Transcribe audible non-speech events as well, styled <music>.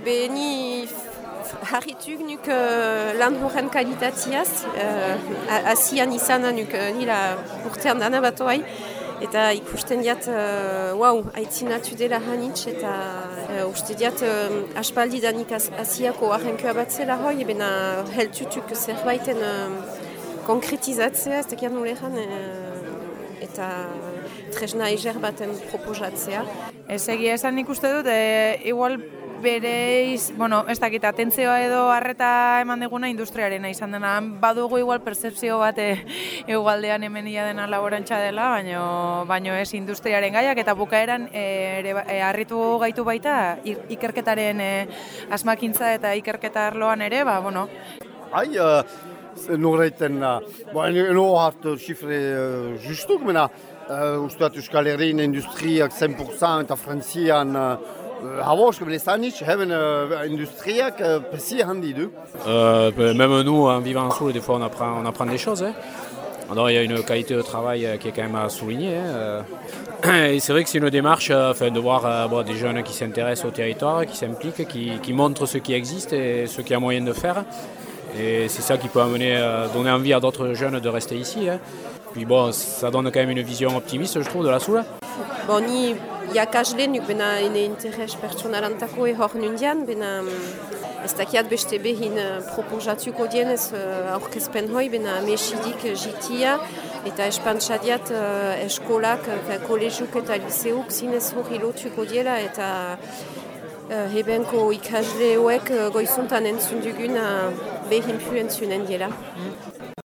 Ebe ni harrituk nuk uh, lan horren kalitatiaz, uh, asian izan nuk uh, nila urtean dana bat oai, eta ikusten diat, uh, wow, haitzinatu dela hanitz, eta uh, uste diat uh, aspaldi danik as asiako ahankua bat zela hoi, ebena heltutuk zerbaiten uh, konkretizatzea, ez tekian nulean, uh, eta tresna eger baten proposatzea. Ez egia esan ikuste dut, e, igual bereiz, bueno, ez dakit, atentzioa edo harreta eman deguna industriarena izan dena. Badugu igual percepzio bat egualdean hemen ia dena laborantza dela, baino, baino ez industriaren gaiak eta bukaeran e, ere, e, harritu gaitu baita ikerketaren e, asmakintza eta ikerketa arloan ere, ba, bueno. Ai, uh, norreiten, uh, bo, eno hart xifre uh, justuk, mena, uh, uste Euskal Herrin industriak 100% eta frantzian uh, Euh, industriak euh, pesi handi du. Euh, même nous, en vivant en Soule, des fois on apprend, on apprend des choses. Hein. Alors il y a une qualité de travail euh, qui est quand même à souligner. Hein. <clears throat> Et c'est vrai que c'est une démarche enfin, de voir bon, des jeunes qui s'intéressent au territoire, qui s'impliquent, qui, qui, montrent ce qui existe et ce qu'il y a moyen de faire. Et c'est ça qui peut amener, donner envie à d'autres jeunes de rester ici. Hein. Puis bon, ça donne quand même une vision optimiste, je trouve, de la Soule. Bon, ni iakasle nuk bena ene interes pertsonalantako e hor nundian, bena mm, ez dakiat beste behin proposatuko dienez aurkezpen hoi, bena mesidik jitia, eta espantzadiat uh, eskolak, kolegiuk eta liseuk zinez hori lotuko diela, eta hebenko ikasle hoek goizuntan entzun dugun uh, behin pu entzunen diela. Mm.